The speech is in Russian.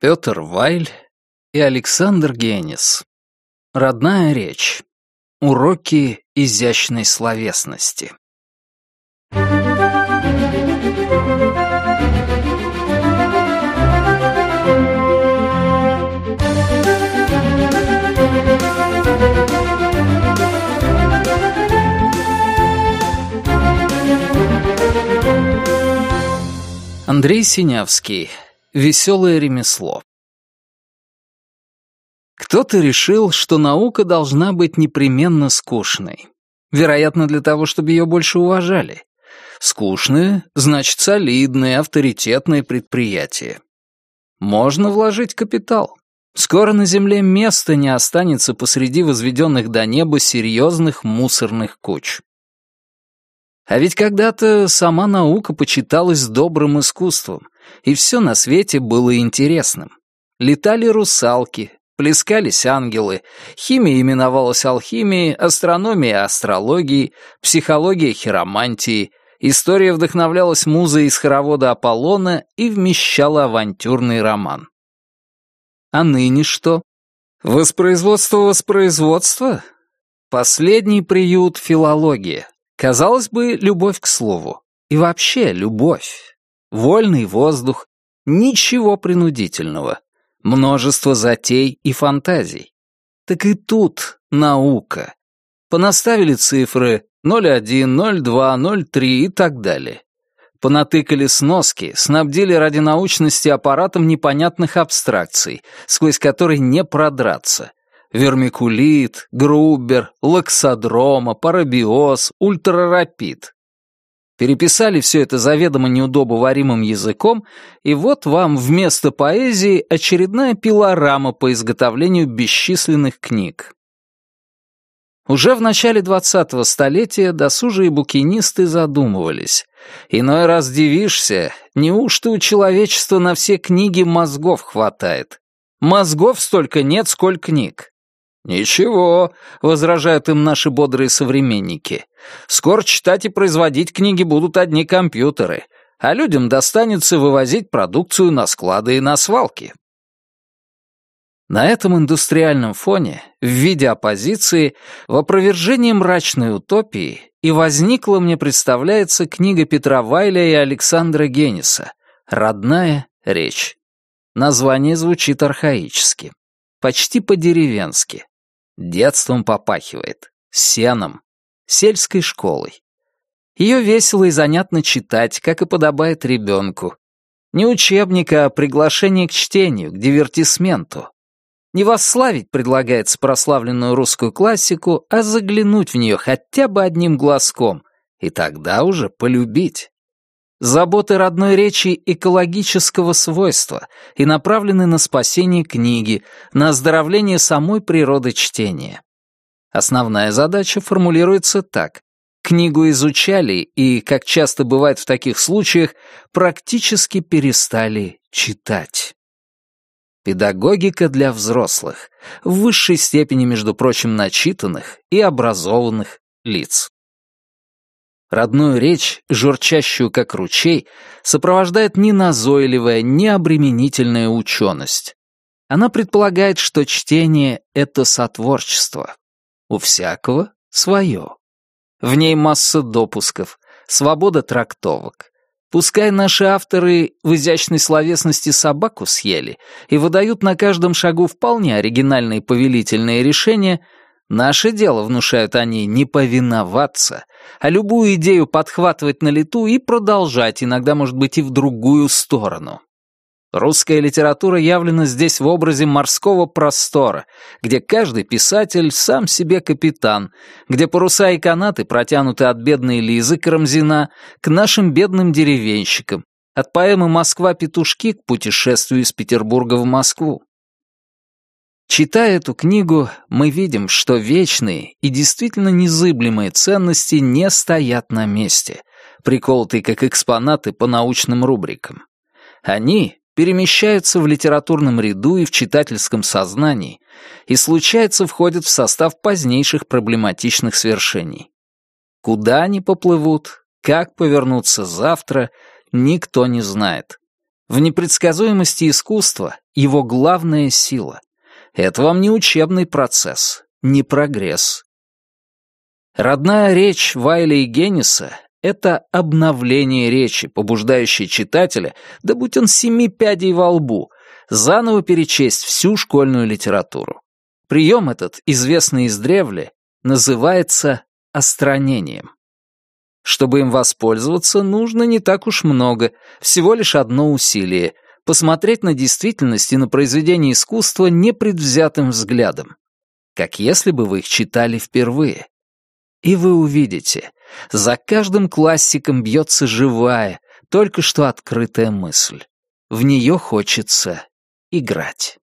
Петр Вайль и Александр Генис. Родная речь. Уроки изящной словесности. Андрей Синявский. Веселое ремесло. Кто-то решил, что наука должна быть непременно скучной. Вероятно, для того, чтобы ее больше уважали. Скучное — значит солидное, авторитетное предприятие. Можно вложить капитал. Скоро на Земле места не останется посреди возведенных до неба серьезных мусорных куч. А ведь когда-то сама наука почиталась добрым искусством, и все на свете было интересным. Летали русалки, плескались ангелы, химия именовалась алхимией, астрономия — астрологией, психология — хиромантией, история вдохновлялась музой из хоровода Аполлона и вмещала авантюрный роман. А ныне что? Воспроизводство воспроизводства? Последний приют — филология. Казалось бы, любовь к слову. И вообще любовь. Вольный воздух. Ничего принудительного. Множество затей и фантазий. Так и тут наука. Понаставили цифры 0,1, 0,2, 0,3 и так далее. Понатыкали сноски, снабдили ради научности аппаратом непонятных абстракций, сквозь которые не продраться, вермикулит, грубер, лаксодрома, парабиоз, ультрарапид. Переписали все это заведомо неудобоваримым языком, и вот вам вместо поэзии очередная пилорама по изготовлению бесчисленных книг. Уже в начале двадцатого столетия досужие букинисты задумывались. Иной раз дивишься, неужто у человечества на все книги мозгов хватает? Мозгов столько нет, сколько книг. «Ничего», — возражают им наши бодрые современники. «Скоро читать и производить книги будут одни компьютеры, а людям достанется вывозить продукцию на склады и на свалки». На этом индустриальном фоне, в виде оппозиции, в опровержении мрачной утопии и возникла, мне представляется, книга Петра Вайля и Александра Генниса «Родная речь». Название звучит архаически, почти по-деревенски. Детством попахивает, сеном, сельской школой. Ее весело и занятно читать, как и подобает ребенку. Не учебник, а приглашение к чтению, к дивертисменту. Не восславить предлагается прославленную русскую классику, а заглянуть в нее хотя бы одним глазком, и тогда уже полюбить. Заботы родной речи экологического свойства и направлены на спасение книги, на оздоровление самой природы чтения. Основная задача формулируется так. Книгу изучали и, как часто бывает в таких случаях, практически перестали читать. Педагогика для взрослых, в высшей степени, между прочим, начитанных и образованных лиц. Родную речь, журчащую как ручей, сопровождает не назойливая, не обременительная ученость. Она предполагает, что чтение — это сотворчество. У всякого свое. В ней масса допусков, свобода трактовок. Пускай наши авторы в изящной словесности собаку съели и выдают на каждом шагу вполне оригинальные повелительные решения — Наше дело, внушают они, не повиноваться, а любую идею подхватывать на лету и продолжать, иногда, может быть, и в другую сторону. Русская литература явлена здесь в образе морского простора, где каждый писатель сам себе капитан, где паруса и канаты протянуты от бедной Лизы Карамзина к нашим бедным деревенщикам, от поэмы «Москва-петушки» к путешествию из Петербурга в Москву. Читая эту книгу, мы видим, что вечные и действительно незыблемые ценности не стоят на месте, приколотые как экспонаты по научным рубрикам. Они перемещаются в литературном ряду и в читательском сознании и, случается, входят в состав позднейших проблематичных свершений. Куда они поплывут, как повернуться завтра, никто не знает. В непредсказуемости искусства его главная сила. Это вам не учебный процесс, не прогресс. Родная речь Вайля и Генниса — это обновление речи, побуждающее читателя, да будь он семи пядей во лбу, заново перечесть всю школьную литературу. Прием этот, известный издревле, называется остранением. Чтобы им воспользоваться, нужно не так уж много, всего лишь одно усилие — посмотреть на действительность и на произведение искусства непредвзятым взглядом, как если бы вы их читали впервые. И вы увидите, за каждым классиком бьется живая, только что открытая мысль. В нее хочется играть.